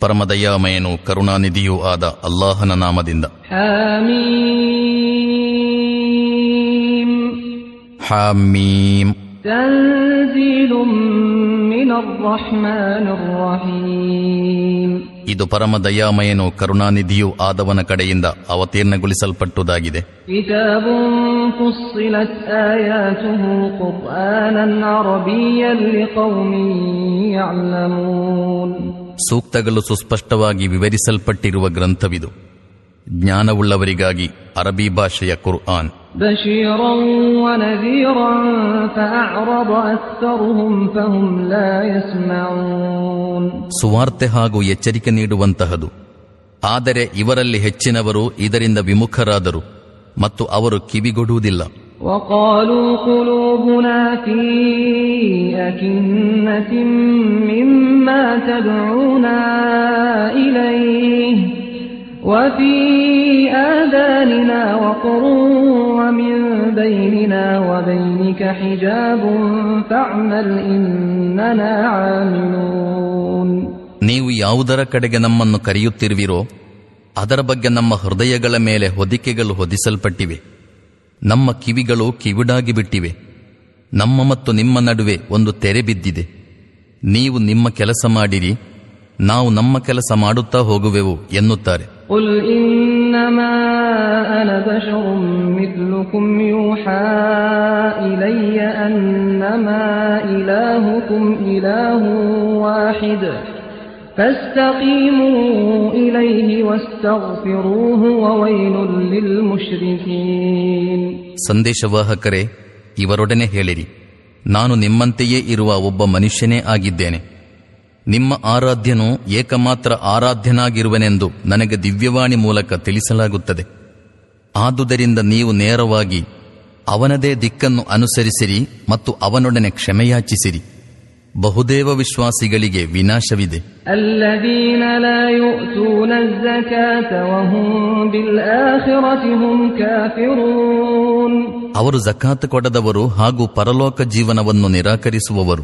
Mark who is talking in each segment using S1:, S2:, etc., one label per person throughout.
S1: ಪರಮದಯಾಮಯನು ಕರುಣಾನಿಧಿಯೂ ಆದ ಅಲ್ಲಾಹನ ನಾಮದಿಂದ
S2: حميم
S1: ಹಾಮೀಮ್
S2: تنزيل من الرحمن الرحيم
S1: ಇದು ಪರಮ ದಯಾಮಯನು ಕರುಣಾನಿಧಿಯೂ ಆದವನ ಕಡೆಯಿಂದ ಅವತೀರ್ಣಗೊಳಿಸಲ್ಪಟ್ಟುದಾಗಿದೆ. ಸೂಕ್ತಗಳು ಸುಸ್ಪಷ್ಟವಾಗಿ ವಿವರಿಸಲ್ಪಟ್ಟಿರುವ ಗ್ರಂಥವಿದು. ಜ್ಞಾನವುಳ್ಳವರಿಗಾಗಿ ಅರಬಿ ಭಾಷೆಯ ಕುರ್ಆನ್
S2: بشيرا ونذيرا فأعرض أكثرهم فهم لا يسمعون
S1: ಸುವಾರ್ತೆ ಹಾಗೂ ಎಚ್ಚರಿಕೆ ನೀಡುವಂತಹದು ಆದರೆ ಇವರಲ್ಲಿ ಹೆಚ್ಚಿನವರು ಇದರಿಂದ ವಿಮುಖರಾದರು ಮತ್ತು ಅವರು ಕಿವಿಗೊಡುವುದಿಲ್ಲ
S2: وقالوا قلوبنا في أكنة مما تدعونا إليه وفي آذاننا وقر ومن بيننا وبينك حجاب فاعمل إننا عاملون
S1: ನೀವು ಯಾವುದರ ಕಡೆಗೆ ನಮ್ಮನ್ನು ಕರೆಯುತ್ತಿರುವಿರೋ ಅದರ ಬಗ್ಗೆ ನಮ್ಮ ಹೃದಯಗಳ ಮೇಲೆ ಹೊದಿಕೆಗಳು ಹೊದಿಸಲ್ಪಟ್ಟಿವೆ ನಮ್ಮ ಕಿವಿಗಳು ಕಿವಿಡಾಗಿ ಬಿಟ್ಟಿವೆ ನಮ್ಮ ಮತ್ತು ನಿಮ್ಮ ನಡುವೆ ಒಂದು ತೆರೆ ಬಿದ್ದಿದೆ ನೀವು ನಿಮ್ಮ ಕೆಲಸ ಮಾಡಿರಿ ನಾವು ನಮ್ಮ ಕೆಲಸ ಮಾಡುತ್ತಾ ಹೋಗುವೆವು ಎನ್ನುತ್ತಾರೆ
S2: قل إنما أنا بشر مثلكم يوحى إلي أنما إلهكم إله واحد فاستقيموا إليه واستغفروه وويل للمشركين
S1: ಸಂದೇಶವಾಹಕರೇ ಇವರೊಡನೆ ಹೇಳಿರಿ ನಾನು ನಿಮ್ಮಂತೆಯೇ ಇರುವ ಒಬ್ಬ ಮನುಷ್ಯನೇ ಆಗಿದ್ದೇನೆ ನಿಮ್ಮ ಆರಾಧ್ಯನು ಏಕಮಾತ್ರ ಆರಾಧ್ಯನಾಗಿರುವನೆಂದು ನನಗೆ ದಿವ್ಯವಾಣಿ ಮೂಲಕ ತಿಳಿಸಲಾಗುತ್ತದೆ. ಆದುದರಿಂದ ನೀವು ನೇರವಾಗಿ ಅವನದೇ ದಿಕ್ಕನ್ನು ಅನುಸರಿಸಿರಿ ಮತ್ತು ಅವನೊಡನೆ ಕ್ಷಮೆಯಾಚಿಸಿರಿ. ಬಹುದೇವ ವಿಶ್ವಾಸಿಗಳಿಗೆ ವಿನಾಶವಿದೆ. ಅವರು ಜಕಾತ್ ಕೊಡದವರು ಹಾಗೂ ಪರಲೋಕ ಜೀವನವನ್ನು ನಿರಾಕರಿಸುವವರು.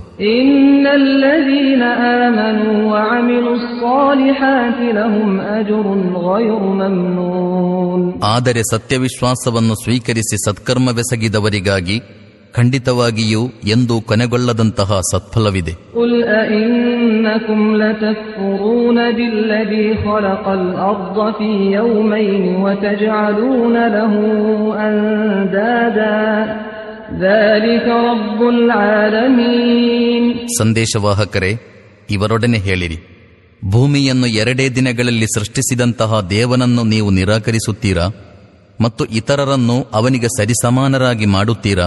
S1: ಆದರೆ ಸತ್ಯವಿಶ್ವಾಸವನ್ನು ಸ್ವೀಕರಿಸಿ ಸತ್ಕರ್ಮವೆಸಗಿದವರಿಗಾಗಿ ಖಂಡಿತವಾಗಿಯೂ ಎಂದು ಕೊನೆಗೊಳ್ಳದಂತಹ ಸತ್ಫಲವಿದೆ
S2: قل أئنكم لتكفرون بالذي خلق الأرض في يومين وتجعلون له أندادا ذلك رب العالمين
S1: ಸಂದೇಶವಾಹಕರೇ ಇವರೊಡನೆ ಹೇಳಿರಿ ಭೂಮಿಯನ್ನು ಎರಡೇ ದಿನಗಳಲ್ಲಿ ಸೃಷ್ಟಿಸಿದಂತಹ ದೇವನನ್ನು ನೀವು ನಿರಾಕರಿಸುತ್ತೀರಾ ಮತ್ತು ಇತರರನ್ನು ಅವನಿಗೆ ಸರಿಸಮಾನರಾಗಿ ಮಾಡುತ್ತೀರಾ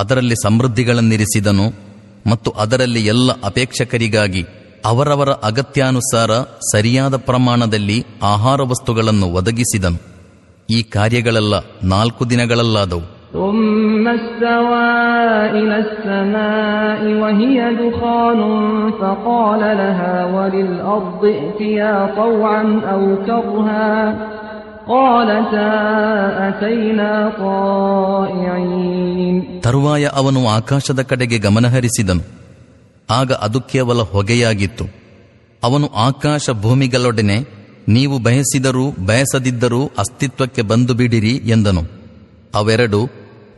S1: ಅದರಲ್ಲಿ ಸಮೃದ್ಧಿಗಳನ್ನಿರಿಸಿದನು ಮತ್ತು ಅದರಲ್ಲಿ ಎಲ್ಲ ಅಪೇಕ್ಷಕರಿಗಾಗಿ ಅವರವರ ಅಗತ್ಯಾನುಸಾರ ಸರಿಯಾದ ಪ್ರಮಾಣದಲ್ಲಿ ಆಹಾರ ವಸ್ತುಗಳನ್ನು ಒದಗಿಸಿದನು ಈ ಕಾರ್ಯಗಳೆಲ್ಲ ನಾಲ್ಕು ದಿನಗಳಲ್ಲಾದವು
S2: ثم استوى إلى السماء وهي دخان فقال لها وللأرض ائتيا طوعا أو كرها قالتا أتينا طائعين
S1: ತರುವಾಯ ಅವನು ಆಕಾಶದ ಕಡೆಗೆ ಗಮನಹರಿಸಿದನು. ಆಗ ಅದು ಕೇವಲ ಹೊಗೆಯಾಗಿತ್ತು. ಅವನು ಆಕಾಶ ಭೂಮಿಗಳೊಡನೆ, ನೀವು ಬಯಸಿದರೂ, ಬಯಸದಿದ್ದರೂ ಅಸ್ತಿತ್ವಕ್ಕೆ ಬಂದು ಬಿಡಿರಿ ಎಂದನು. ಅವೆರಡು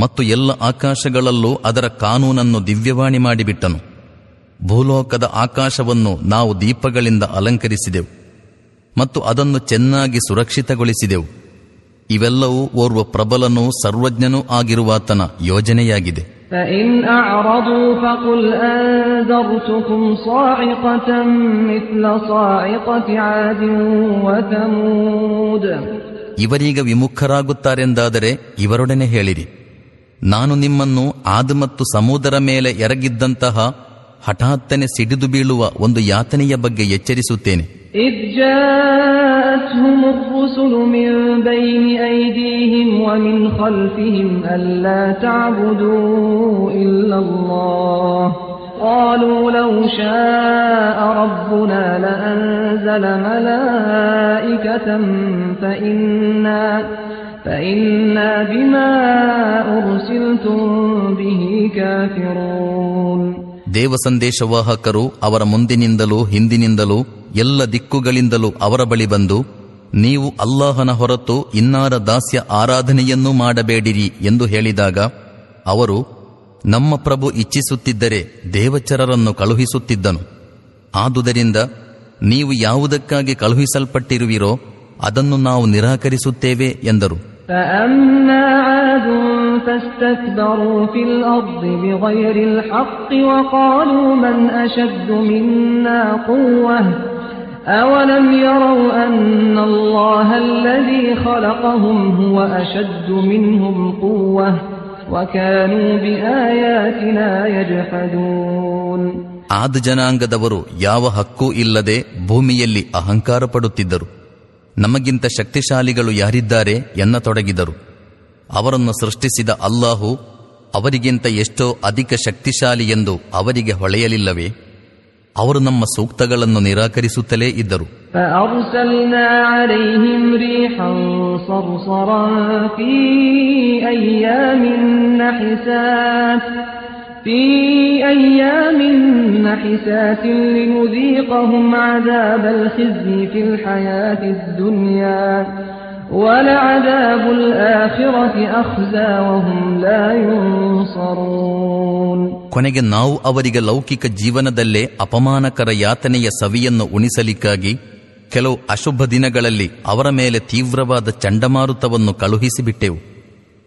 S1: ಮತ್ತು ಎಲ್ಲ ಆಕಾಶಗಳಲ್ಲೂ ಅದರ ಕಾನೂನನ್ನು ದಿವ್ಯವಾಣಿ ಮಾಡಿಬಿಟ್ಟನು. ಭೂಲೋಕದ ಆಕಾಶವನ್ನು ನಾವು ದೀಪಗಳಿಂದ ಅಲಂಕರಿಸಿದೆವು ಮತ್ತು ಅದನ್ನು ಚೆನ್ನಾಗಿ ಸುರಕ್ಷಿತಗೊಳಿಸಿದೆವು. ಇವೆಲ್ಲವೂ ಓರ್ವ ಪ್ರಬಲನೂ ಸರ್ವಜ್ಞನೂ ಆಗಿರುವಾತನ ಯೋಜನೆಯಾಗಿದೆ. ಇವರೀಗ ವಿಮುಖರಾಗುತ್ತಾರೆಂದಾದರೆ ಇವರೊಡನೆ ಹೇಳಿರಿ. ನಾನು ನಿಮ್ಮನ್ನು ಆದ ಮತ್ತು ಸಮುದರ ಮೇಲೆ ಎರಗಿದ್ದಂತಹ ಹಠಾತ್ತನೆ ಸಿಡಿದು ಬೀಳುವ ಒಂದು ಯಾತನೆಯ ಬಗ್ಗೆ ಎಚ್ಚರಿಸುತ್ತೇನೆ
S2: إذ جاءتهم الرسل من بين أيديهم ومن خلفهم ألا تعبدوا إلا الله قالوا لو شاء ربنا لأنزل ملائكة فإنا
S1: ದೇವ ಸಂದೇಶವಾಹಕರು ಅವರ ಮುಂದಿನಿಂದಲೂ ಹಿಂದಿನಿಂದಲೂ ಎಲ್ಲ ದಿಕ್ಕುಗಳಿಂದಲೂ ಅವರ ಬಳಿ ಬಂದು, ನೀವು ಅಲ್ಲಾಹನ ಹೊರತು ಇನ್ನಾರ ದಾಸ್ಯ ಆರಾಧನೆಯನ್ನೂ ಮಾಡಬೇಡಿರಿ ಎಂದು ಹೇಳಿದಾಗ, ಅವರು ನಮ್ಮ ಪ್ರಭು ಇಚ್ಛಿಸುತ್ತಿದ್ದರೆ ದೇವಚರರನ್ನು ಕಳುಹಿಸುತ್ತಿದ್ದನು. ಆದುದರಿಂದ ನೀವು ಯಾವುದಕ್ಕಾಗಿ ಕಳುಹಿಸಲ್ಪಟ್ಟಿರುವಿರೋ ಅದನ್ನು ನಾವು ನಿರಾಕರಿಸುತ್ತೇವೆ ಎಂದರು.
S2: فأما عاد فاستكبروا في الأرض بغير الحق وقالوا من أشد منا قوة أولم يروا أن الله الذي خلقهم هو أشد منهم قوة وكانوا بآياتنا يجحدون
S1: ಆದ ಜನಾಂಗದವರು ಯಾವ ಹಕ್ಕೂ ಇಲ್ಲದೆ ಭೂಮಿಯಲ್ಲಿ ಅಹಂಕಾರ ಪಡುತ್ತಿದ್ದರು ನಮಗಿಂತ ಶಕ್ತಿಶಾಲಿಗಳು ಯಾರಿದ್ದಾರೆ ಎನ್ನತೊಡಗಿದರು. ಅವರನ್ನು ಸೃಷ್ಟಿಸಿದ ಅಲ್ಲಾಹು ಅವರಿಗಿಂತ ಎಷ್ಟೋ ಅಧಿಕ ಶಕ್ತಿಶಾಲಿ ಎಂದು ಅವರಿಗೆ ಹೊಳೆಯಲಿಲ್ಲವೇ? ಅವರು ನಮ್ಮ ಸೂಕ್ತಗಳನ್ನು ನಿರಾಕರಿಸುತ್ತಲೇ ಇದ್ದರು.
S2: فأرسلنا عليهم ريحا صرصرا في أيام نحسات في أيام نحسات لنذيقهم عذاب الخزي في الحياة الدنيا ولعذاب الآخرة أخزى وهم لا ينصرون
S1: ಕೊನೆಗೆ ನಾವು ಅವರಿಗೆ ಲೌಕಿಕ ಜೀವನದಲ್ಲೇ ಅಪಮಾನಕರ ಯಾತನೆಯ ಸವಿಯನ್ನು ಉಣಿಸಲಿಕ್ಕಾಗಿ ಕೆಲವು ಅಶುಭ ದಿನಗಳಲ್ಲಿ ಅವರ ಮೇಲೆ ತೀವ್ರವಾದ ಚಂಡಮಾರುತವನ್ನು ಕಳುಹಿಸಿಬಿಟ್ಟೆವು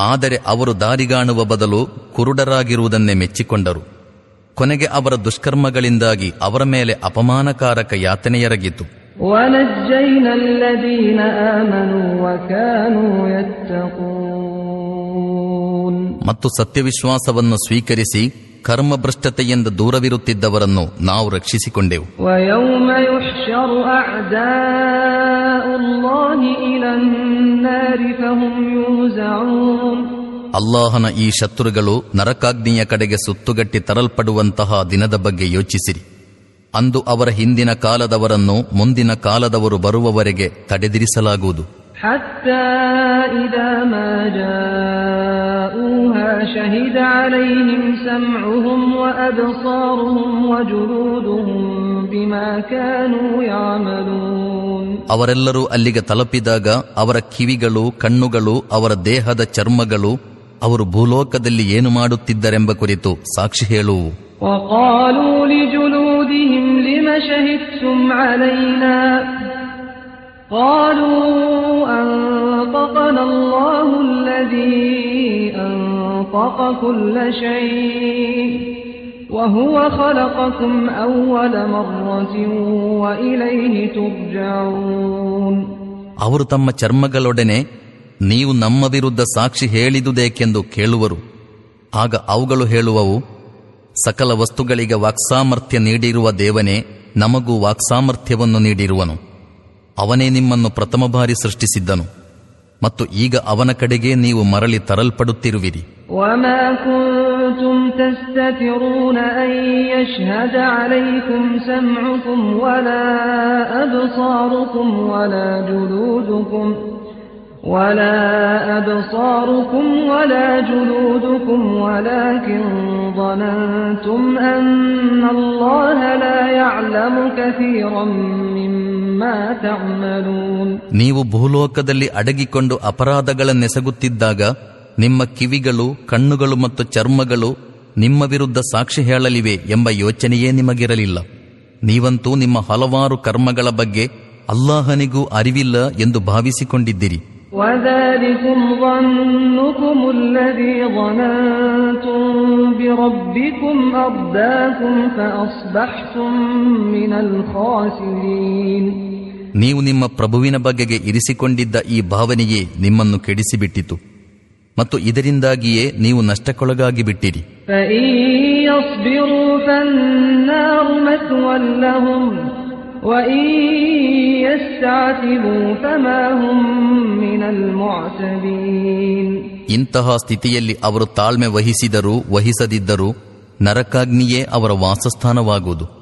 S1: ಆದರೆ ಅವರು ದಾರಿಗಾಣುವ ಬದಲು ಕುರುಡರಾಗಿರುವುದನ್ನೇ ಮೆಚ್ಚಿಕೊಂಡರು. ಕೊನೆಗೆ ಅವರ ದುಷ್ಕರ್ಮಗಳಿಂದಾಗಿ ಅವರ ಮೇಲೆ ಅಪಮಾನಕಾರಕ ಯಾತನೆಯರಗಿತು. ಮತ್ತು ಸತ್ಯವಿಶ್ವಾಸವನ್ನು ಸ್ವೀಕರಿಸಿ ಕರ್ಮಭ್ರಷ್ಟತೆಯಿಂದ ದೂರವಿರುತ್ತಿದ್ದವರನ್ನು ನಾವು ರಕ್ಷಿಸಿಕೊಂಡೆವು.
S2: ವಯೋಮಯುಷ್ಯರು
S1: ಅಲ್ಲಾಹನ ಈ ಶತ್ರುಗಳು ನರಕಾಗ್ನಿಯ ಕಡೆಗೆ ಸುತ್ತುಗಟ್ಟಿ ತರಲ್ಪಡುವಂತಹ ದಿನದ ಬಗ್ಗೆ ಯೋಚಿಸಿರಿ. ಅಂದು ಅವರ ಹಿಂದಿನ ಕಾಲದವರನ್ನು ಮುಂದಿನ ಕಾಲದವರು ಬರುವವರೆಗೆ ತಡೆದಿರಿಸಲಾಗುವುದು. ಅವರೆಲ್ಲರೂ ಅಲ್ಲಿಗೆ ತಲುಪಿದಾಗ ಅವರ ಕಿವಿಗಳು, ಕಣ್ಣುಗಳು, ಅವರ ದೇಹದ ಚರ್ಮಗಳು, ಅವರು ಭೂಲೋಕದಲ್ಲಿ ಏನು ಮಾಡುತ್ತಿದ್ದರೆಂಬ ಕುರಿತು ಸಾಕ್ಷಿ ಹೇಳುವು
S2: وقالوا لجلودهم لم شهدتم علينا قالوا أنطقنا الله الذي أنطق كل شيء وهو خلقكم أول مرة وإليه ترجعون
S1: ಅವರು ತಮ್ಮ ಚರ್ಮಗಳೊಡನೆ ನೀವು ನಮ್ಮ ವಿರುದ್ಧ ಸಾಕ್ಷಿ ಹೇಳಿದುದೇಕೆಂದು ಕೇಳುವರು ಆಗ ಅವುಗಳು ಹೇಳುವವು ಸಕಲ ವಸ್ತುಗಳಿಗೆ ವಾಕ್ಸಾಮರ್ಥ್ಯ ನೀಡಿರುವ ದೇವನೇ ನಮಗೂ ವಾಕ್ಸಾಮರ್ಥ್ಯವನ್ನು ನೀಡಿರುವನು ಅವನೇ ನಿಮ್ಮನ್ನು ಪ್ರಥಮ ಬಾರಿ ಸೃಷ್ಟಿಸಿದ್ದನು ಮತ್ತು ಈಗ ಅವನ ಕಡೆಗೆ ನೀವು ಮರಳಿ ತರಲ್ಪಡುತ್ತಿರುವಿರಿ
S2: وما كنت كنتم تستترون أن يشهد عليكم سمعكم ولا أبصاركم ولا جلودكم ولا أبصاركم ولا جلودكم ولكن ظننتم أن الله لا يعلم كثيرا مما تعملون
S1: ನೀವು ಭೂಲೋಕದಲ್ಲಿ ಅಡಗಿಕೊಂಡು ಅಪರಾಧಗಳನ್ನೆಸಗುತ್ತಿದ್ದಾಗ ನಿಮ್ಮ ಕಿವಿಗಳು ಕಣ್ಣುಗಳು ಮತ್ತು ಚರ್ಮಗಳು ನಿಮ್ಮ ವಿರುದ್ಧ ಸಾಕ್ಷಿ ಹೇಳಲಿವೆ ಎಂಬ ಯೋಚನೆಯೇ ನಿಮಗಿರಲಿಲ್ಲ. ನೀವಂತೂ ನಿಮ್ಮ ಹಲವಾರು ಕರ್ಮಗಳ ಬಗ್ಗೆ ಅಲ್ಲಾಹನಿಗೂ ಅರಿವಿಲ್ಲ ಎಂದು ಭಾವಿಸಿಕೊಂಡಿದ್ದಿರಿ. ನೀವು ನಿಮ್ಮ ಪ್ರಭುವಿನ ಬಗೆಗೆ ಇರಿಸಿಕೊಂಡಿದ್ದ ಈ ಭಾವನೆಯೇ ನಿಮ್ಮನ್ನು ಕೆಡಿಸಿಬಿಟ್ಟಿತು. ಮತ್ತು ಇದರಿಂದಾಗಿಯೇ ನೀವು ನಷ್ಟಕ್ಕೊಳಗಾಗಿ ಬಿಟ್ಟಿರಿ ಇಂತಹ ಸ್ಥಿತಿಯಲ್ಲಿ ಅವರು ತಾಳ್ಮೆ ವಹಿಸಿದರೂ, ವಹಿಸದಿದ್ದರೂ, ನರಕಾಗ್ನಿಯೇ ಅವರ ವಾಸಸ್ಥಾನವಾಗುವುದು.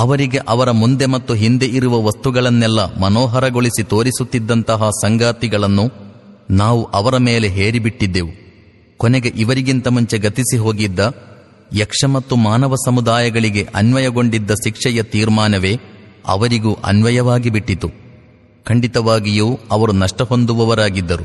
S1: ಅವರಿಗೆ ಅವರ ಮುಂದೆ ಮತ್ತು ಹಿಂದೆ ಇರುವ ವಸ್ತುಗಳನ್ನೆಲ್ಲ ಮನೋಹರಗೊಳಿಸಿ ತೋರಿಸುತ್ತಿದ್ದಂತಹ ಸಂಗಾತಿಗಳನ್ನು ನಾವು ಅವರ ಮೇಲೆ ಹೇರಿಬಿಟ್ಟಿದ್ದೆವು. ಕೊನೆಗೆ ಇವರಿಗಿಂತ ಮುಂಚೆ ಗತಿಸಿ ಹೋಗಿದ್ದ ಯಕ್ಷ ಮತ್ತು ಮಾನವ ಸಮುದಾಯಗಳಿಗೆ ಅನ್ವಯಗೊಂಡಿದ್ದ ಶಿಕ್ಷೆಯ ತೀರ್ಮಾನವೇ ಅವರಿಗೂ ಅನ್ವಯವಾಗಿಬಿಟ್ಟಿತು ಖಂಡಿತವಾಗಿಯೂ ಅವರು ನಷ್ಟ ಹೊಂದುವವರಾಗಿದ್ದರು.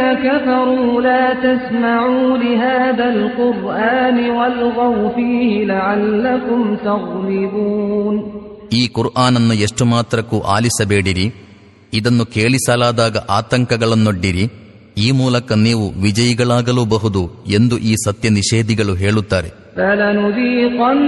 S2: الذين كفروا لا تسمعوا لهذا القرآن والغوا فيه لعلكم تغلبون
S1: ಈ ಕುರ್ಆನನ್ನು ಎಷ್ಟು ಮಾತ್ರಕ್ಕೂ ಆಲಿಸಬೇಡಿರಿ ಇದನ್ನು ಕೇಳಿಸಲಾದಾಗ ಆತಂಕಗಳನ್ನೊಡ್ಡಿರಿ ಈ ಮೂಲಕ ನೀವು ವಿಜಯಿಗಳಾಗಲೂಬಹುದು ಎಂದು ಈ ಸತ್ಯ ನಿಷೇಧಿಗಳು ಹೇಳುತ್ತಾರೆ
S2: فلنذيقن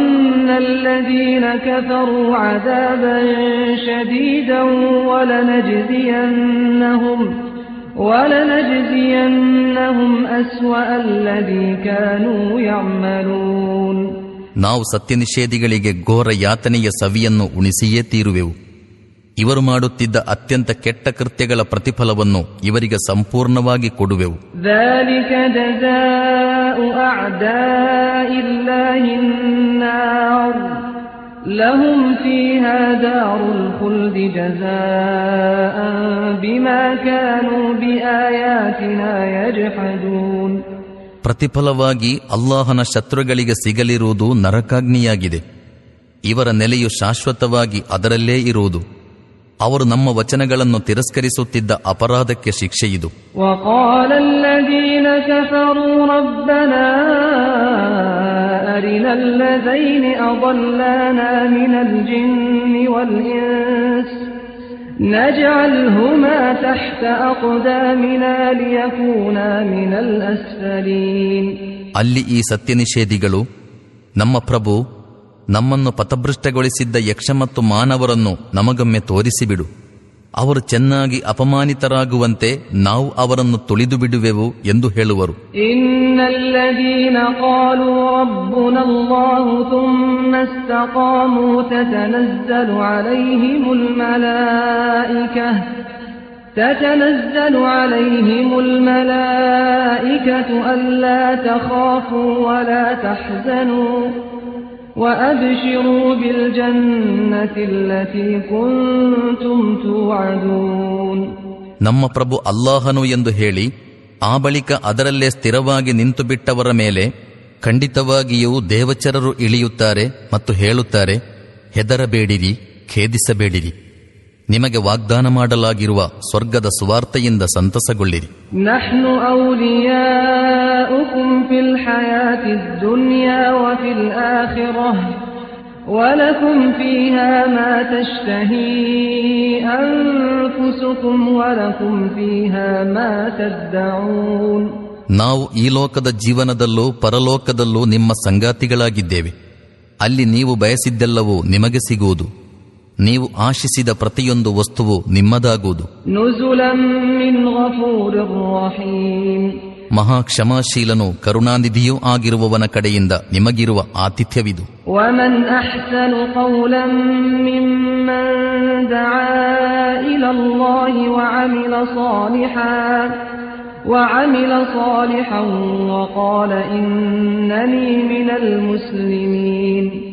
S1: ನಾವು ಸತ್ಯ ನಿಷೇಧಿಗಳಿಗೆ ಘೋರ ಯಾತನೆಯ ಸವಿಯನ್ನು ಉಣಿಸಿಯೇ ತೀರುವೆವು. ಇವರು ಮಾಡುತ್ತಿದ್ದ ಅತ್ಯಂತ ಕೆಟ್ಟ ಕೃತ್ಯಗಳ ಪ್ರತಿಫಲವನ್ನು ಇವರಿಗೆ ಸಂಪೂರ್ಣವಾಗಿ ಕೊಡುವೆವು.
S2: لهم فيها دار الخلد جزاء بما كانوا بآياتنا يجحدون
S1: ಪ್ರತಿಫಲವಾಗಿ ಅಲ್ಲಾಹನ ಶತ್ರುಗಳಿಗೆ ಸಿಗಲಿರುವುದು ನರಕಾಗ್ನಿಯಾಗಿದೆ ಇವರ ನೆಲೆಯು ಶಾಶ್ವತವಾಗಿ ಅದರಲ್ಲೇ ಇರುವುದು ಅವರು ನಮ್ಮ ವಚನಗಳನ್ನು ತಿರಸ್ಕರಿಸುತ್ತಿದ್ದ ಅಪರಾಧಕ್ಕೆ ಶಿಕ್ಷೆಯಿದು
S2: وقال الذين كفروا ربنا أرنا الذين أضلانا من الجن والإنس نجعلهما تحت أقدامنا ليكونا من الأسفلين
S1: ಅಲ್ಲಿ ಈ ಸತ್ಯ ನಿಷೇಧಿಗಳು ನಮ್ಮ ಪ್ರಭು ನಮ್ಮನ್ನು ಪಥಭೃಷ್ಟಗೊಳಿಸಿದ್ದ ಯಕ್ಷ ಮತ್ತು ಮಾನವರನ್ನು ನಮಗೊಮ್ಮೆ ತೋರಿಸಿಬಿಡು ಅವರು ಚೆನ್ನಾಗಿ ಅಪಮಾನಿತರಾಗುವಂತೆ ನಾವು ಅವರನ್ನು ತುಳಿದು ಬಿಡುವೆವು ಎಂದು ಹೇಳುವರು
S2: إن الذين قالوا ربنا الله ثم استقاموا تتنزل عليهم الملائكة تتنزل عليهم الملائكة ألا تخافوا ولا تحزنوا وأبشروا بالجنة التي كنتم توعدون
S1: ನಮ್ಮ ಪ್ರಭು ಅಲ್ಲಾಹನು ಎಂದು ಹೇಳಿ ಆ ಬಳಿಕ ಅದರಲ್ಲೇ ಸ್ಥಿರವಾಗಿ ನಿಂತು ಬಿಟ್ಟವರ ಮೇಲೆ ಖಂಡಿತವಾಗಿಯೂ ದೇವಚರರು ಇಳಿಯುತ್ತಾರೆ ಮತ್ತು ಹೇಳುತ್ತಾರೆ ಹೆದರಬೇಡಿರಿ ಖೇದಿಸಬೇಡಿರಿ ನಿಮಗೆ ವಾಗ್ದಾನ ಮಾಡಲಾಗಿರುವ ಸ್ವರ್ಗದ ಸುವಾರ್ತೆಯಿಂದ ಸಂತಸಗೊಳ್ಳಿರಿ. ನಾವು ಈ ಲೋಕದ ಜೀವನದಲ್ಲೂ ಪರಲೋಕದಲ್ಲೂ ನಿಮ್ಮ ಸಂಗಾತಿಗಳಾಗಿದ್ದೇವೆ. ಅಲ್ಲಿ ನೀವು ಬಯಸಿದ್ದೆಲ್ಲವೂ ನಿಮಗೆ ಸಿಗುವುದು. ನೀವು ಆಶಿಸಿದ ಪ್ರತಿಯೊಂದು ವಸ್ತುವು ನಿಮ್ಮದಾಗುವುದು. ಮಹಾ ಕ್ಷಮಾಶೀಲನು ಕರುಣಾನಿಧಿಯೂ ಆಗಿರುವವನ ಕಡೆಯಿಂದ ನಿಮಗಿರುವ ಆತಿಥ್ಯವಿದು.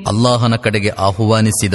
S1: ಅಲ್ಲಾಹನ ಕಡೆಗೆ ಆಹ್ವಾನಿಸಿದ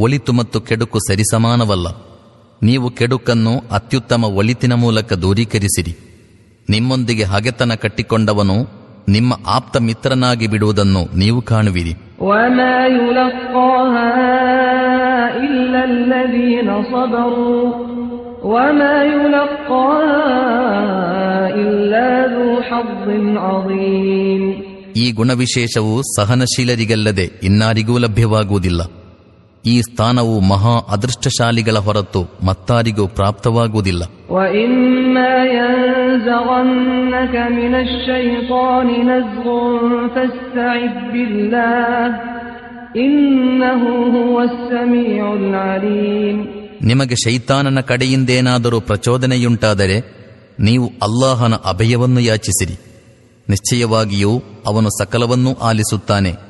S1: ಒಳಿತು ಮತ್ತು ಕೆಡುಕು ಸರಿಸಮಾನವಲ್ಲ. ನೀವು ಕೆಡುಕನ್ನು ಅತ್ಯುತ್ತಮ ಒಳಿತಿನ ಮೂಲಕ ದೂರೀಕರಿಸಿರಿ. ನಿಮ್ಮೊಂದಿಗೆ ಹಗೆತನ ಕಟ್ಟಿಕೊಂಡವನು ನಿಮ್ಮ ಆಪ್ತ ಮಿತ್ರನಾಗಿ ಬಿಡುವುದನ್ನು ನೀವು ಕಾಣುವಿರಿ. ಈ ಗುಣವಿಶೇಷವು ಸಹನಶೀಲರಿಗಲ್ಲದೆ ಇನ್ನಾರಿಗೂ ಲಭ್ಯವಾಗುವುದಿಲ್ಲ. ಈ ಸ್ಥಾನವು ಮಹಾ ಅದೃಷ್ಟಶಾಲಿಗಳ ಹೊರತು ಮತ್ತಾರಿಗೂ ಪ್ರಾಪ್ತವಾಗುವುದಿಲ್ಲ. ನಿಮಗೆ ಶೈತಾನನ ಕಡೆಯಿಂದೇನಾದರೂ ಪ್ರಚೋದನೆಯುಂಟಾದರೆ ನೀವು ಅಲ್ಲಾಹನ ಅಭಯವನ್ನು ಯಾಚಿಸಿರಿ. ನಿಶ್ಚಯವಾಗಿಯೂ ಅವನು ಸಕಲವನ್ನೂ ಆಲಿಸುತ್ತಾನೆ.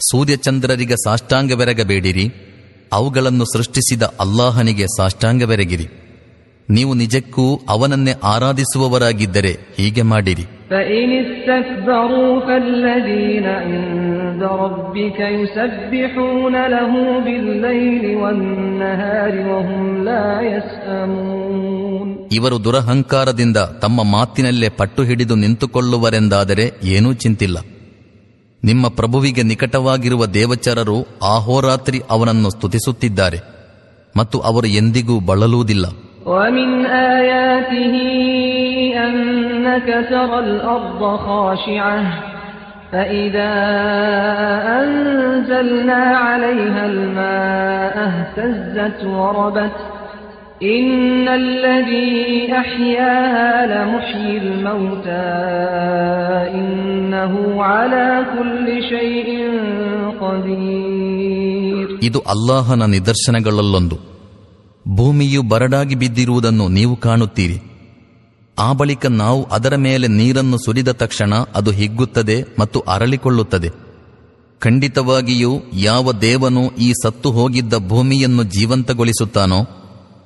S1: ಸೂರ್ಯಚಂದ್ರರಿಗೆ ಸಾಷ್ಟಾಂಗವೆರಗಬೇಡಿರಿ ಅವುಗಳನ್ನು ಸೃಷ್ಟಿಸಿದ ಅಲ್ಲಾಹನಿಗೆ ಸಾಷ್ಟಾಂಗವೆರಗಿರಿ. ನೀವು ನಿಜಕ್ಕೂ ಅವನನ್ನೇ ಆರಾಧಿಸುವವರಾಗಿದ್ದರೆ ಹೀಗೆ ಮಾಡಿರಿ. ಇವರು ದುರಹಂಕಾರದಿಂದ ತಮ್ಮ ಮಾತಿನಲ್ಲೇ ಪಟ್ಟು ಹಿಡಿದು ನಿಂತುಕೊಳ್ಳುವರೆಂದಾದರೆ ಏನೂ ಚಿಂತಿಲ್ಲ. ನಿಮ್ಮ ಪ್ರಭುವಿಗೆ ನಿಕಟವಾಗಿರುವ ದೇವಚರರು ಆಹೋರಾತ್ರಿ ಅವನನ್ನು ಸ್ತುತಿಸುತ್ತಿದ್ದಾರೆ ಮತ್ತು ಅವರು ಎಂದಿಗೂ ಬಳಲುವುದಿಲ್ಲ
S2: ومن آياته أنك ترى الأرض خاشعة فإذا أنزلنا عليها الماء اهتزت وربت إن الذي أحياها لمحيي الموتى إنه على كل شيء قدير
S1: ಇದು ಅಲ್ಲಾಹನ ನಿದರ್ಶನಗಳಲ್ಲೊಂದು ಭೂಮಿಯು ಬರಡಾಗಿ ಬಿದ್ದಿರುವುದನ್ನು ನೀವು ಕಾಣುತ್ತೀರಿ ಆ ಬಳಿಕ ನಾವು ಅದರ ಮೇಲೆ ನೀರನ್ನು ಸುರಿದ ತಕ್ಷಣ ಅದು ಹಿಗ್ಗುತ್ತದೆ ಮತ್ತು ಅರಳಿಕೊಳ್ಳುತ್ತದೆ ಖಂಡಿತವಾಗಿಯೂ ಯಾವ ದೇವನು ಈ ಸತ್ತು ಹೋಗಿದ್ದ ಭೂಮಿಯನ್ನು ಜೀವಂತಗೊಳಿಸುತ್ತಾನೋ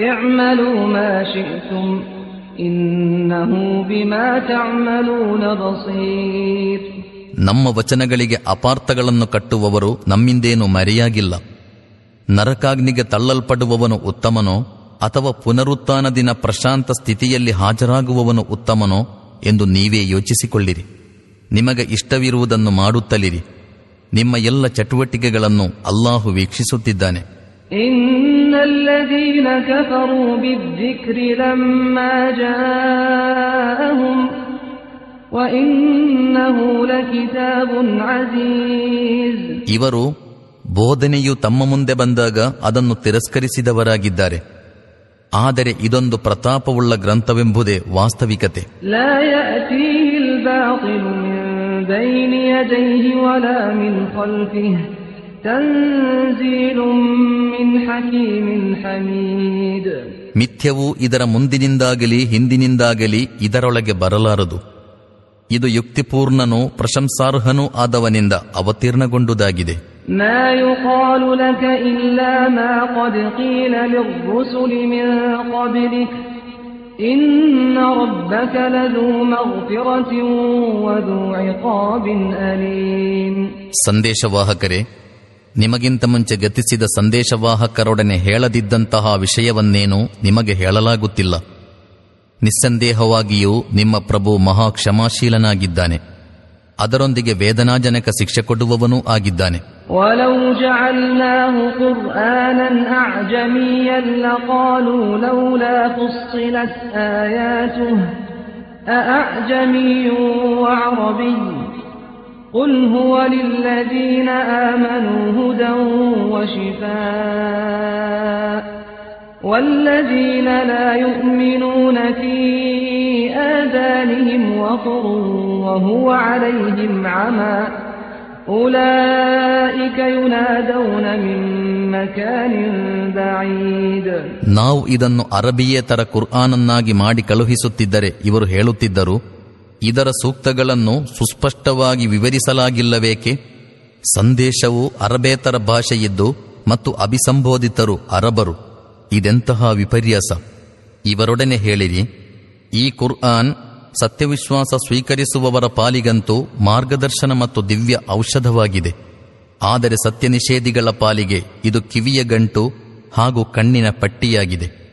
S2: اعملوا ما شئتم إنه بما تعملون بصير
S1: ನಮ್ಮ ವಚನಗಳಿಗೆ ಅಪಾರ್ಥಗಳನ್ನು ಕಟ್ಟುವವರು ನಮ್ಮಿಂದೇನು ಮರೆಯಾಗಿಲ್ಲ ನರಕಾಗ್ನಿಗೆ ತಳ್ಳಲ್ಪಡುವವನು ಉತ್ತಮನೋ ಅಥವಾ ಪುನರುತ್ಥಾನ ದಿನ ಪ್ರಶಾಂತ ಸ್ಥಿತಿಯಲ್ಲಿ ಹಾಜರಾಗುವವನು ಉತ್ತಮನೋ ಎಂದು ನೀವೇ ಯೋಚಿಸಿಕೊಳ್ಳಿರಿ ನಿಮಗೆ ಇಷ್ಟವಿರುವುದನ್ನು ಮಾಡುತ್ತಲಿರಿ ನಿಮ್ಮ ಎಲ್ಲ ಚಟುವಟಿಕೆಗಳನ್ನು ಅಲ್ಲಾಹು ವೀಕ್ಷಿಸುತ್ತಿದ್ದಾನೆ
S2: إن الذين كفروا بالذكر لما جاءهم وإنه لكتاب عزيز
S1: ಇವರು ಬೋಧನೆಯು ತಮ್ಮ ಮುಂದೆ ಬಂದಾಗ ಅದನ್ನು ತಿರಸ್ಕರಿಸಿದವರಾಗಿದ್ದಾರೆ ಆದರೆ ಇದೊಂದು ಪ್ರತಾಪವುಳ್ಳ ಗ್ರಂಥವೆಂಬುದೇ ವಾಸ್ತವಿಕತೆ
S2: لا
S1: ಮಿಥ್ಯವು ಇದರ ಮುಂದಿನಿಂದಾಗಲಿ ಹಿಂದಿನಿಂದಾಗಲಿ ಇದರೊಳಗೆ ಬರಲಾರದು. ಇದು ಯುಕ್ತಿಪೂರ್ಣನೂ ಪ್ರಶಂಸಾರ್ಹನೂ ಆದವನಿಂದ ಅವತೀರ್ಣಗೊಂಡುದಾಗಿದೆ. ಸಂದೇಶವಾಹಕರೇ ನಿಮಗಿಂತ ಮುಂಚೆ ಗತಿಸಿದ ಸಂದೇಶವಾಹಕರೊಡನೆ ಹೇಳದಿದ್ದಂತಹ ವಿಷಯವನ್ನೇನು ನಿಮಗೆ ಹೇಳಲಾಗುತ್ತಿಲ್ಲ. ನಿಸ್ಸಂದೇಹವಾಗಿಯೂ ನಿಮ್ಮ ಪ್ರಭು ಮಹಾಕ್ಷಮಾಶೀಲನಾಗಿದ್ದಾನೆ. ಅದರೊಂದಿಗೆ ವೇದನಾಜನಕ ಶಿಕ್ಷೆ ಕೊಡುವವನೂ ಆಗಿದ್ದಾನೆ.
S2: ಅಜಮಿಯೂ قل هو للذين آمنوا هدى وشفاء والذين لا يؤمنون في آذانهم وقر وهو عليهم عمى أولئك ينادون من مكان بعيد
S1: ನಾವು ಇದನ್ನು ಅರಬಿಯೇತರ ಕುರ್ಆನನ್ನಾಗಿ ಮಾಡಿ ಕಳುಹಿಸುತ್ತಿದ್ದರೆ ಇವರು ಹೇಳುತ್ತಿದ್ದರು ಇದರ ಸೂಕ್ತಗಳನ್ನು ಸುಸ್ಪಷ್ಟವಾಗಿ ವಿವರಿಸಲಾಗಿಲ್ಲವೇಕೆ? ಸಂದೇಶವು ಅರಬೇತರ ಭಾಷೆಯಿದ್ದು ಮತ್ತು ಅಭಿಸಂಬೋಧಿತರು ಅರಬರು. ಇದೆಂತಹ ವಿಪರ್ಯಾಸ? ಇವರೊಡನೆ ಹೇಳಿರಿ. ಈ ಕುರ್ಆನ್ ಸತ್ಯವಿಶ್ವಾಸ ಸ್ವೀಕರಿಸುವವರ ಪಾಲಿಗಂತೂ ಮಾರ್ಗದರ್ಶನ ಮತ್ತು ದಿವ್ಯ ಔಷಧವಾಗಿದೆ. ಆದರೆ ಸತ್ಯ ನಿಷೇಧಿಗಳ ಪಾಲಿಗೆ ಇದು ಕಿವಿಯ ಗಂಟು ಹಾಗೂ ಕಣ್ಣಿನ ಪಟ್ಟಿಯಾಗಿದೆ.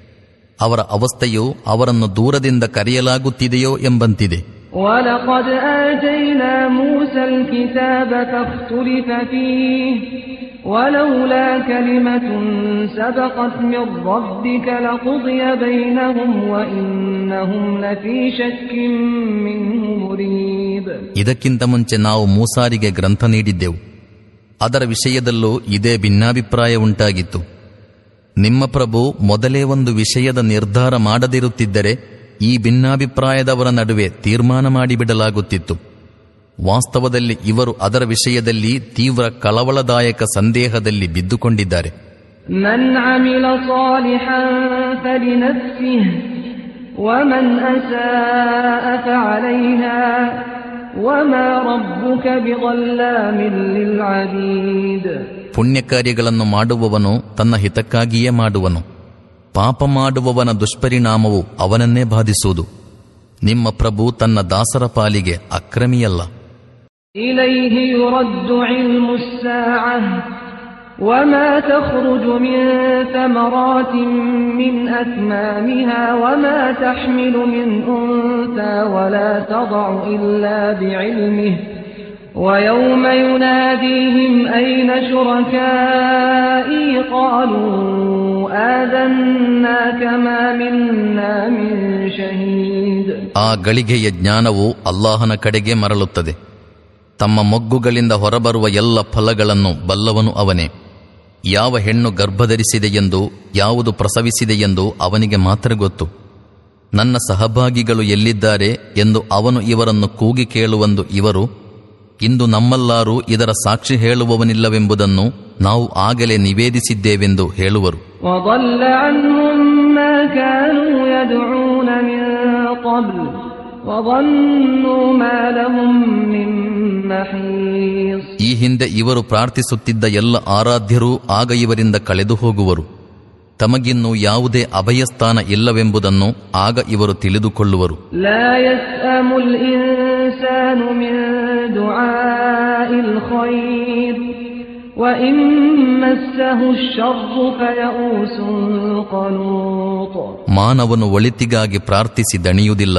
S1: ಅವರ ಅವಸ್ಥೆಯು ಅವರನ್ನು ದೂರದಿಂದ ಕರೆಯಲಾಗುತ್ತಿದೆಯೋ ಎಂಬಂತಿದೆ.
S2: ولقد آتينا موسى الكتاب فاختلف فيه ولولا كلمة سبقت من ربك لقضي بينهم وإنهم لفي شك منه مريب
S1: ಇದಕ್ಕಿಂತ ಮುಂಚೆ ನಾವು ಮೂಸಾರಿಗೆ ಗ್ರಂಥ ನೀಡಿದ್ದೆವು ಅದರ ವಿಷಯದಲ್ಲೂ ಇದೇ ಭಿನ್ನಾಭಿಪ್ರಾಯ ಉಂಟಾಗಿತ್ತು ನಿಮ್ಮ ಪ್ರಭು ಮೊದಲೇ ಒಂದು ವಿಷಯದ ನಿರ್ಧಾರ ಮಾಡದಿರುತ್ತಿದ್ದರೆ ಈ ಭಿನ್ನಾಭಿಪ್ರಾಯದವರ ನಡುವೆ ತೀರ್ಮಾನ ಮಾಡಿಬಿಡಲಾಗುತ್ತಿತ್ತು ವಾಸ್ತವದಲ್ಲಿ ಇವರು ಅದರ ವಿಷಯದಲ್ಲಿ ತೀವ್ರ ಕಳವಳದಾಯಕ ಸಂದೇಹದಲ್ಲಿ ಬಿದ್ದುಕೊಂಡಿದ್ದಾರೆ. ಪುಣ್ಯ ಕಾರ್ಯಗಳನ್ನು ಮಾಡುವವನು ತನ್ನ ಹಿತಕ್ಕಾಗಿಯೇ ಮಾಡುವನು. ಪಾಪ ಮಾಡುವವನ ದುಷ್ಪರಿಣಾಮವು ಅವನನ್ನೇ ಬಾಧಿಸುವುದು ನಿಮ್ಮ ಪ್ರಭು ತನ್ನ ದಾಸರ ಪಾಲಿಗೆ ಅಕ್ರಮಿಯಲ್ಲ
S2: إليه يرد علم الساعة وما تخرج من ثمرات من أكمامها وما تحمل من أنثى ولا تضع إلا بعلمه ويوم يناديهم أين شركائي قالوا آذناك ما منا من شهيد
S1: ಆ ಗಳಿಗೆಯ ಜ್ಞಾನವು ಅಲ್ಲಾಹನ ಕಡೆಗೆ ಮರಳುತ್ತದೆ ತಮ್ಮ ಮೊಗ್ಗುಗಳಿಂದ ಹೊರಬರುವ ಎಲ್ಲ ಫಲಗಳನ್ನು ಬಲ್ಲವನು ಅವನೇ ಯಾವ ಹೆಣ್ಣು ಗರ್ಭಧರಿಸಿದೆಯೆಂದು ಯಾವುದು ಪ್ರಸವಿಸಿದೆಯೆಂದು ಅವನಿಗೆ ಮಾತ್ರ ಗೊತ್ತು ನನ್ನ ಸಹಭಾಗಿಗಳು ಎಲ್ಲಿದ್ದಾರೆ ಎಂದು ಅವನು ಇವರನ್ನು ಕೂಗಿ ಕೇಳುವಂದು ಇವರು ಇಂದು ನಮ್ಮಲ್ಲಾರೂ ಇದರ ಸಾಕ್ಷಿ ಹೇಳುವವನಿಲ್ಲವೆಂಬುದನ್ನು ನಾವು ಆಗಲೇ ನಿವೇದಿಸಿದ್ದೇವೆಂದು ಹೇಳುವರು. ಈ ಹಿಂದೆ ಇವರು ಪ್ರಾರ್ಥಿಸುತ್ತಿದ್ದ ಎಲ್ಲ ಆರಾಧ್ಯರೂ ಆಗ ಇವರಿಂದ ಕಳೆದು ಹೋಗುವರು. ತಮಗಿನ್ನು ಯಾವುದೇ ಅಭಯಸ್ಥಾನ ಇಲ್ಲವೆಂಬುದನ್ನು ಆಗ ಇವರು ತಿಳಿದುಕೊಳ್ಳುವರು. ಮಾನವನು ಒಳಿತಿಗಾಗಿ ಪ್ರಾರ್ಥಿಸಿ ದಣಿಯುವುದಿಲ್ಲ.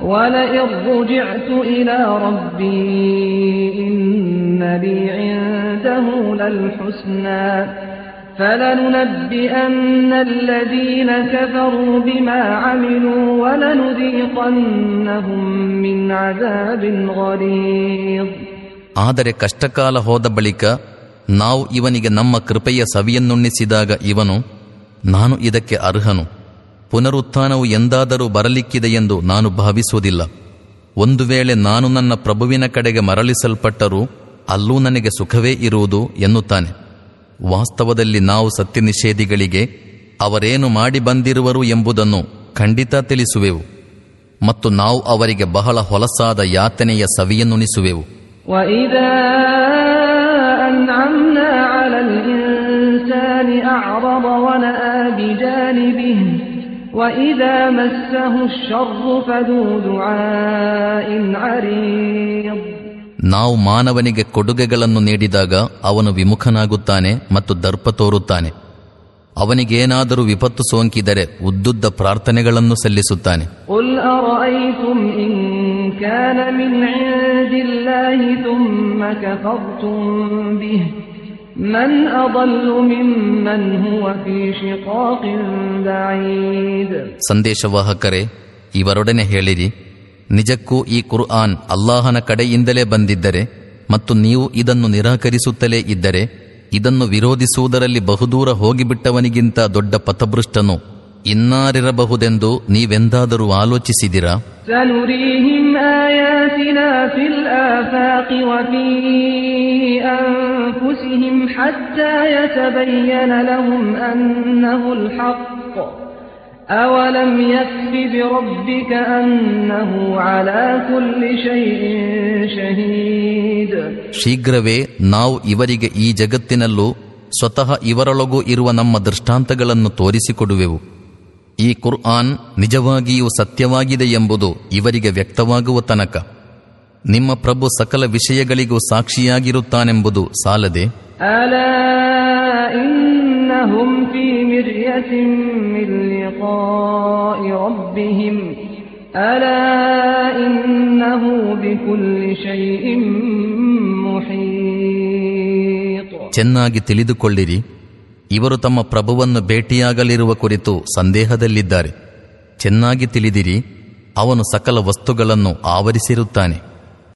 S2: أذقناه رحمة منا من بعد ضراء مسته ليقولن هذا لي وما أظن الساعة قائمة ولئن رجعت إلى ربي إن لي عنده للحسنى فلننبئن الذين كفروا بما عملوا ولنذيقنهم من عذاب غليظ
S1: ಆದರೆ ಕಷ್ಟಕಾಲ ಹೋದ ಬಳಿಕ ನಾವು ಇವನಿಗೆ ನಮ್ಮ ಕೃಪೆಯ ಸವಿಯನ್ನುಣ್ಣಿಸಿದಾಗ ಇವನು ನಾನು ಇದಕ್ಕೆ ಅರ್ಹನು ಪುನರುತ್ಥಾನವು ಎಂದಾದರೂ ಬರಲಿಕ್ಕಿದೆಯೆಂದು ನಾನು ಭಾವಿಸುವುದಿಲ್ಲ. ಒಂದು ವೇಳೆ ನಾನು ನನ್ನ ಪ್ರಭುವಿನ ಕಡೆಗೆ ಮರಳಿಸಲ್ಪಟ್ಟರೂ ಅಲ್ಲೂ ನನಗೆ ಸುಖವೇ ಇರುವುದು ಎನ್ನುತ್ತಾನೆ. ವಾಸ್ತವದಲ್ಲಿ ನಾವು ಸತ್ಯ ನಿಷೇಧಿಗಳಿಗೆ ಅವರೇನು ಮಾಡಿ ಬಂದಿರುವರು ಎಂಬುದನ್ನು ಖಂಡಿತ ತಿಳಿಸುವೆವು. ಮತ್ತು ನಾವು ಅವರಿಗೆ ಬಹಳ ಹೊಲಸಾದ ಯಾತನೆಯ ಸವಿಯನ್ನುಣಿಸುವೆವು.
S2: ಅನ್ಅಮ್ನಾ وإذا مسه الشر فذو دعاء عريض
S1: ನಾವು ಮಾನವನಿಗೆ ಕೊಡುಗೆಗಳನ್ನು ನೀಡಿದಾಗ ಅವನು ವಿಮುಖನಾಗುತ್ತಾನೆ ಮತ್ತು ದರ್ಪ ತೋರುತ್ತಾನೆ ಅವನಿಗೇನಾದರೂ ವಿಪತ್ತು ಸೋಂಕಿದರೆ ಉದ್ದುದ್ದ ಪ್ರಾರ್ಥನೆಗಳನ್ನು ಸಲ್ಲಿಸುತ್ತಾನೆ
S2: قل أرأيتم إن كان من عند الله ثم كفرتم به من أضل ممن هو في شقاق بعيد
S1: ಸಂದೇಶವಾಹಕರೇ ಇವರೊಡನೆ ಹೇಳಿರಿ ನಿಜಕ್ಕೂ ಈ ಕುರ್ಆನ್ ಅಲ್ಲಾಹನ ಕಡೆಯಿಂದಲೇ ಬಂದಿದ್ದರೆ ಮತ್ತು ನೀವು ಇದನ್ನು ನಿರಾಕರಿಸುತ್ತಲೇ ಇದ್ದರೆ ಇದನ್ನು ವಿರೋಧಿಸುವುದರಲ್ಲಿ ಬಹುದೂರ ಹೋಗಿಬಿಟ್ಟವನಿಗಿಂತ ದೊಡ್ಡ ಪಥಭೃಷ್ಟನು ಇನ್ನಾರಿರಬಹುದೆಂದು ನೀವೆಂದಾದರೂ ಆಲೋಚಿಸಿದಿರಾ? ಶೀಘ್ರವೇ ನಾವು ಇವರಿಗೆ ಈ ಜಗತ್ತಿನಲ್ಲೂ ಸ್ವತಃ ಇವರೊಳಗೂ ಇರುವ ನಮ್ಮ ದೃಷ್ಟಾಂತಗಳನ್ನು ತೋರಿಸಿಕೊಡುವೆವು. ಈ ಕುರ್ಆನ್ ನಿಜವಾಗಿಯೂ ಸತ್ಯವಾಗಿದೆ ಎಂಬುದು ಇವರಿಗೆ ವ್ಯಕ್ತವಾಗುವ ತನಕ. ನಿಮ್ಮ ಪ್ರಭು ಸಕಲ ವಿಷಯಗಳಿಗೂ ಸಾಕ್ಷಿಯಾಗಿರುತ್ತಾನೆಂಬುದು ಸಾಲದೆ? ಚೆನ್ನಾಗಿ ತಿಳಿದುಕೊಳ್ಳಿರಿ. ಇವರು ತಮ್ಮ ಪ್ರಭುವನ್ನು ಭೇಟಿಯಾಗಲಿರುವ ಕುರಿತು ಸಂದೇಹದಲ್ಲಿದ್ದಾರೆ. ಚೆನ್ನಾಗಿ ತಿಳಿದಿರಿ ಅವನು ಸಕಲ ವಸ್ತುಗಳನ್ನು ಆವರಿಸಿರುತ್ತಾನೆ.